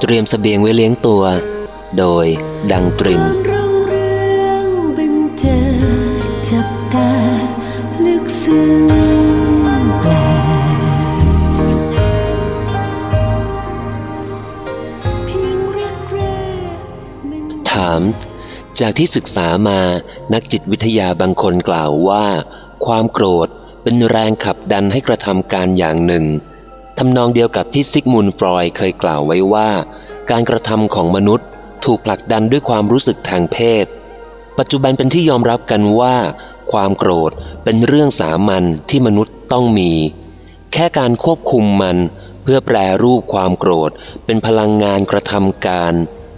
เตรียมสเสบียงไว้เลี้ยงตัว โดยดังตริมรุ่งเรืองบันเจิดจับตาลึกซึ้งแปลเพียงรักแรกมันถามจากที่ศึกษามานักจิตวิทยาบางคนกล่าวว่า ความโกรธเป็นแรงขับดันให้กระทำการอย่างหนึ่ง ทำนองเดียวกับที่ซิกมุนฟรอยเคยกล่าวไว้ว่า การกระทำของมนุษย์ถูกผลักดันด้วยความรู้สึกทางเพศ ปัจจุบันเป็นที่ยอมรับกันว่า ความโกรธเป็นเรื่องสามัญที่มนุษย์ต้องมี แค่การควบคุมมันเพื่อแปรรูปความโกรธเป็นพลังงานกระทำการ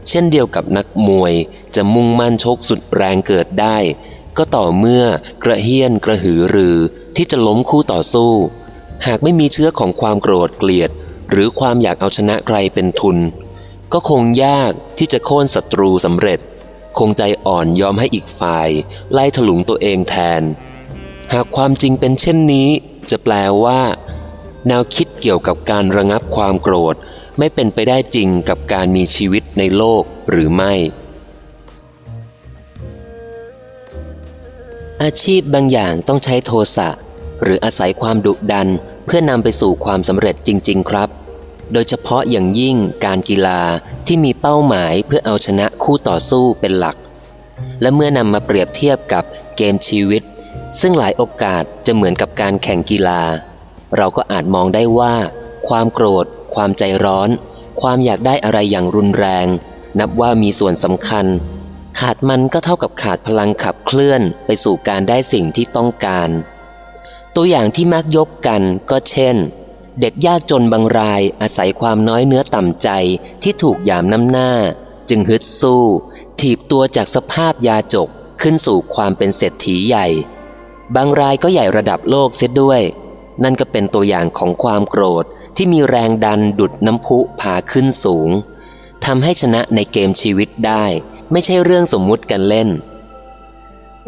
เช่นเดียวกับนักมวยจะมุ่งมั่นชกสุดแรงเกิดได้ ก็ต่อเมื่อกระเฮี้ยนกระหือรือที่จะล้มคู่ต่อสู้ หากไม่มีเชื้อของความโกรธเกลียด หรือความอยากเอาชนะใครเป็นทุน ก็คงยากที่จะโค่นศัตรูสำเร็จ คงใจอ่อนยอมให้อีกฝ่าย ไล่ถลุงตัวเองแทน หากความจริงเป็นเช่นนี้ จะแปลว่า แนวคิดเกี่ยวกับการระงับความโกรธ ไม่เป็นไปได้จริงกับการมีชีวิตในโลกหรือไม่ อาชีพบางอย่างต้องใช้โทสะหรืออาศัยความดุดัน เพื่อนำไปสู่ความสำเร็จจริง ๆ ครับ โดยเฉพาะอย่างยิ่งการกีฬาที่มีเป้าหมายเพื่อเอาชนะคู่ต่อสู้เป็นหลัก และเมื่อนำมาเปรียบเทียบกับเกมชีวิต ซึ่งหลายโอกาสจะเหมือนกับการแข่งกีฬา เราก็อาจมองได้ว่า ความโกรธ ความใจร้อน ความอยากได้อะไรอย่างรุนแรง นับว่ามีส่วนสำคัญ ขาดมันก็เท่ากับขาดพลังขับเคลื่อนไปสู่การได้สิ่งที่ต้องการ ตัวอย่างที่มักยกกันก็เช่น เด็กยากจนบางรายอาศัยความน้อยเนื้อต่ำใจที่ถูกยามน้ำหน้า จึงฮึดสู้ ถีบตัวจากสภาพยาจกขึ้นสู่ความเป็นเศรษฐีใหญ่ บางรายก็ใหญ่ระดับโลกเสียด้วย นั่นก็เป็นตัวอย่างของความโกรธที่มีแรงดันดุดน้ำพุพาขึ้นสูงทำให้ชนะในเกมชีวิตได้ ไม่ใช่เรื่องสมมุติกันเล่น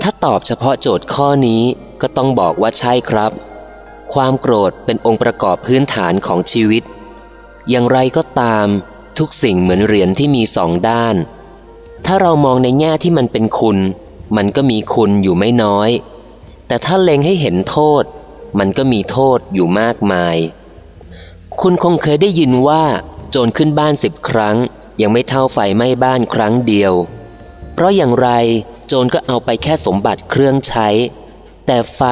ถ้าตอบเฉพาะโจทย์ข้อนี้ ก็ต้องบอกว่าใช่ครับ ความโกรธเป็นองค์ประกอบพื้นฐานของชีวิต อย่างไรก็ตาม ทุกสิ่งเหมือนเหรียญที่มีสองด้าน ถ้าเรามองในแง่ที่มันเป็นคุณ มันก็มีคุณอยู่ไม่น้อย แต่ถ้าเล็งให้เห็นโทษ มันก็มีโทษอยู่มากมาย คุณคงเคยได้ยินว่า โจรขึ้นบ้านสิบครั้ง ยังไม่เท่าไฟไหม้บ้านครั้งเดียว เพราะอย่างไรโจรก็เอาไปแค่สมบัติเครื่องใช้ แต่ไฟ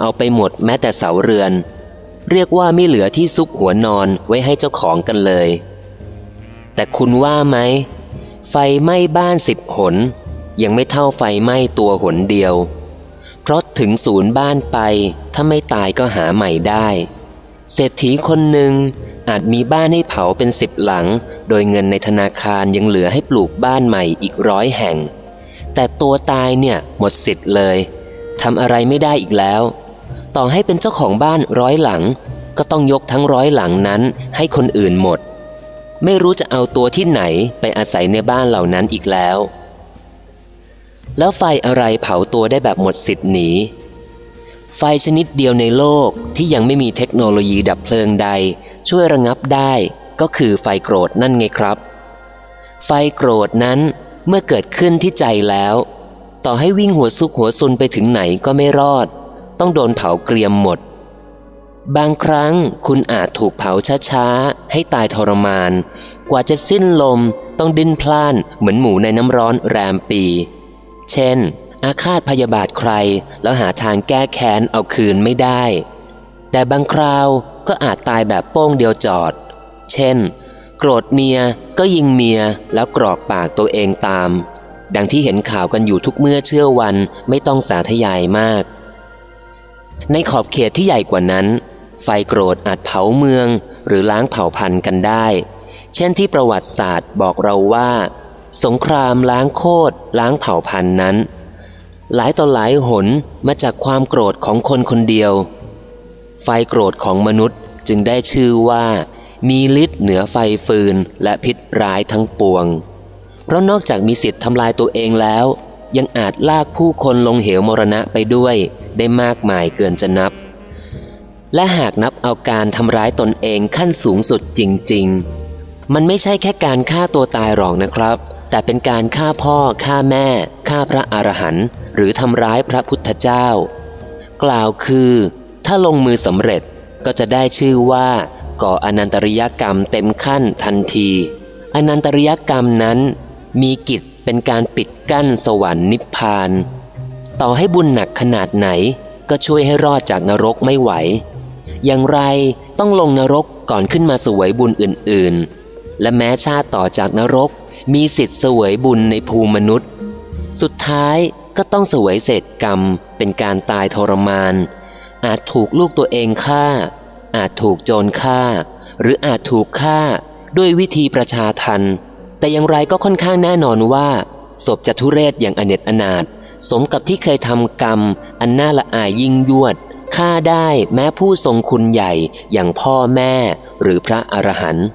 เอาไปหมดแม้แต่เสาเรือน เรียกว่าไม่เหลือที่ซุกหัวนอนไว้ให้เจ้าของกันเลย แต่คุณว่าไหม ไฟไหม้บ้านสิบหน ยังไม่เท่าไฟไหม้ตัวหนเดียว เพราะถึงศูนย์บ้านไปถ้าไม่ตายก็หาใหม่ได้ เศรษฐีคนหนึ่งอาจมีบ้านให้เผาเป็นสิบหลัง โดยเงินในธนาคารยังเหลือให้ปลูกบ้านใหม่อีกร้อยแห่ง แต่ตัวตายเนี่ยหมดสิทธิ์เลย ทำอะไรไม่ได้อีกแล้ว ต่อให้เป็นเจ้าของบ้านร้อยหลัง ก็ต้องยกทั้งร้อยหลังนั้นให้คนอื่นหมด ไม่รู้จะเอาตัวที่ไหนไปอาศัยในบ้านเหล่านั้นอีกแล้ว แล้วไฟอะไรเผาตัวได้แบบหมดสิทธิ์หนีไฟชนิดเดียวในโลกที่ยังไม่มีเทคโนโลยีดับเพลิงใด ช่วยระงับได้ก็คือไฟโกรธนั่นไงครับ ไฟโกรธนั้นเมื่อเกิดขึ้นที่ใจแล้ว ต่อให้วิ่งหัวซุกหัวซุนไปถึงไหนก็ไม่รอด ต้องโดนเผาเกรียมหมด บางครั้งคุณอาจถูกเผาช้าๆ ให้ตายทรมาน กว่าจะสิ้นลมต้องดิ้นพล่านเหมือนหมูในน้ำร้อนแรมปี เช่น อาฆาตพยาบาทใคร แล้วหาทางแก้แค้นเอาคืนไม่ได้ แต่บางคราวก็อาจตายแบบโป้งเดียวจอด เช่น โกรธเมียก็ยิงเมียแล้วกรอกปากตัวเองตาม ดังที่เห็นข่าวกันอยู่ทุกเมื่อเชื่อวันไม่ต้องสาธยายมาก ในขอบเขตที่ใหญ่กว่านั้น ไฟโกรธอาจเผาเมือง หรือล้างเผ่าพันธุ์กันได้ เช่นที่ประวัติศาสตร์บอกเราว่า สงครามล้างโคตรล้างเผ่าพันธุ์นั้น หลายต่อหลายหนมาจากความโกรธของคนคนเดียว ไฟโกรธของมนุษย์จึงได้ชื่อว่า มีฤทธิ์เหนือไฟฟืนและพิษร้ายทั้งปวง เพราะนอกจากมีสิทธิ์ทำลายตัวเองแล้ว ยังอาจลากผู้คนลงเหวมรณะไปด้วย ได้มากมายเกินจะนับ และหากนับเอาการทำร้ายตนเองขั้นสูงสุดจริงมันไม่ใช่แค่การฆ่าตัวตายหรอกนะครับ แต่เป็นการฆ่าพ่อฆ่าแม่ฆ่าพระอรหันต์หรือทำร้ายพระพุทธเจ้า กล่าวคือ ถ้าลงมือสำเร็จก็จะได้ชื่อว่าก่ออนันตริยกรรมเต็มขั้นทันที อนันตริยกรรมนั้น มีกิจเป็นการปิดกั้นสวรรค์นิพพาน ต่อให้บุญหนักขนาดไหนก็ช่วยให้รอดจากนรกไม่ไหว อย่างไรต้องลงนรกก่อนขึ้นมาสวยบุญอื่นๆ และแม้ชาติต่อจากนรก มีสิทธิ์สวยบุญในภูมิมนุษย์ สุดท้ายก็ต้องสวยเศษกรรมเป็นการตายทรมาน อาจถูกลูกตัวเองฆ่า อาจถูกโจรฆ่า หรืออาจถูกฆ่าด้วยวิธีประชาทัน แต่อย่างไรก็ค่อนข้างแน่นอนว่า ศพจะทุเรศอย่างอเนจอนาถสมกับที่เคยทำกรรม อันน่าละอายยิ่งยวดฆ่าได้แม้ผู้ทรงคุณใหญ่อย่างพ่อแม่หรือพระอรหันต์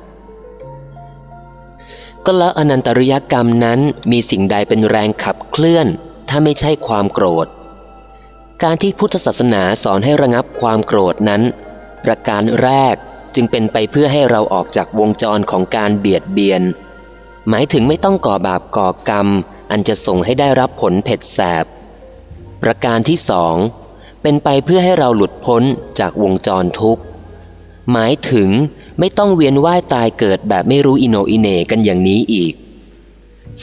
ก็ล้วอนันตริยกรรมนั้นมีสิ่งใดเป็นแรงขับเคลื่อน ถ้าไม่ใช่ความโกรธ การที่พุทธศาสนาสอนให้ระงับความโกรธนั้น ประการแรกจึงเป็นไปเพื่อให้เราออกจากวงจรของการเบียดเบียน หมายถึงไม่ต้องก่อบาปก่อกรรม อันจะส่งให้ได้รับผลเผ็ดแสบ ประการที่สอง เป็นไปเพื่อให้เราหลุดพ้นจากวงจรทุกข์ หมายถึงไม่ต้องเวียนว่ายตายเกิดแบบไม่รู้อิโนอิเนกันอย่างนี้อีก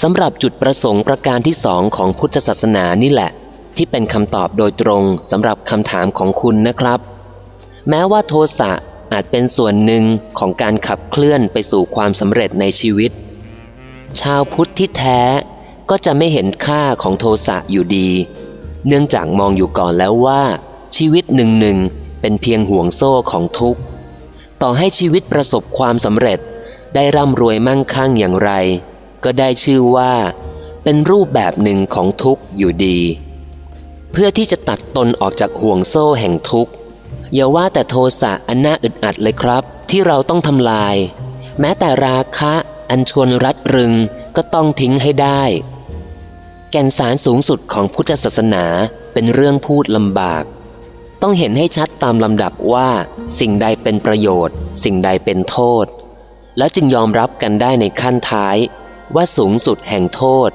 สำหรับจุดประสงค์ประการที่สองของพุทธศาสนานี่แหละ ที่เป็นคำตอบโดยตรงสำหรับคำถามของคุณนะครับ แม้ว่าโทสะอาจเป็นส่วนหนึ่งของการขับเคลื่อนไปสู่ความสำเร็จในชีวิต ชาวพุทธที่แท้ก็จะไม่เห็นค่าของโทสะอยู่ดี เนื่องจากมองอยู่ก่อนแล้วว่า ชีวิตหนึ่งหนึ่งเป็นเพียงห่วงโซ่ของทุกข์ ต่อให้ชีวิตประสบความสำเร็จได้ร่ำรวยมั่งคั่งอย่างไร ก็ได้ชื่อว่า เป็นรูปแบบหนึ่งของทุกข์อยู่ดี เพื่อที่จะตัดตนออกจากห่วงโซ่แห่งทุกข์อย่าว่าแต่โทสะอันน่าอึดอัดเลยครับ ที่เราต้องทำลาย แม้แต่ราคะ อันชวนรัดรึงก็ต้องทิ้งให้ได้ แก่นสารสูงสุดของพุทธศาสนาเป็นเรื่องพูดลำบาก ต้องเห็นให้ชัดตามลำดับว่าสิ่งใดเป็นประโยชน์ สิ่งใดเป็นโทษ แล้วจึงยอมรับกันได้ในขั้นท้าย ว่าสูงสุดแห่งโทษ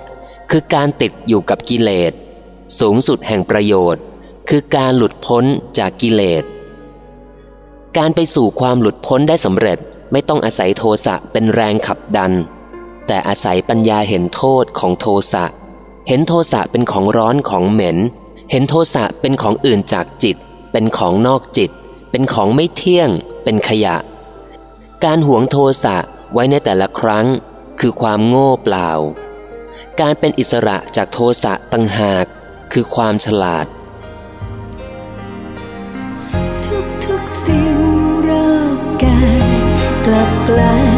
คือการติดอยู่กับกิเลส สูงสุดแห่งประโยชน์ คือการหลุดพ้นจากกิเลสการไปสู่ความหลุดพ้นได้สำเร็จ ไม่ต้องอาศัยโทสะเป็นแรงขับดัน แต่อาศัยปัญญาเห็นโทษของโทสะ เห็นโทสะเป็นของร้อนของเหม็น เห็นโทสะเป็นของอื่นจากจิต เป็นของนอกจิต เป็นของไม่เที่ยง เป็นขยะ การหวงโทสะไว้ในแต่ละครั้ง คือความโง่เปล่า การเป็นอิสระจากโทสะตั้งหาก คือความฉลาดายกลับกลาย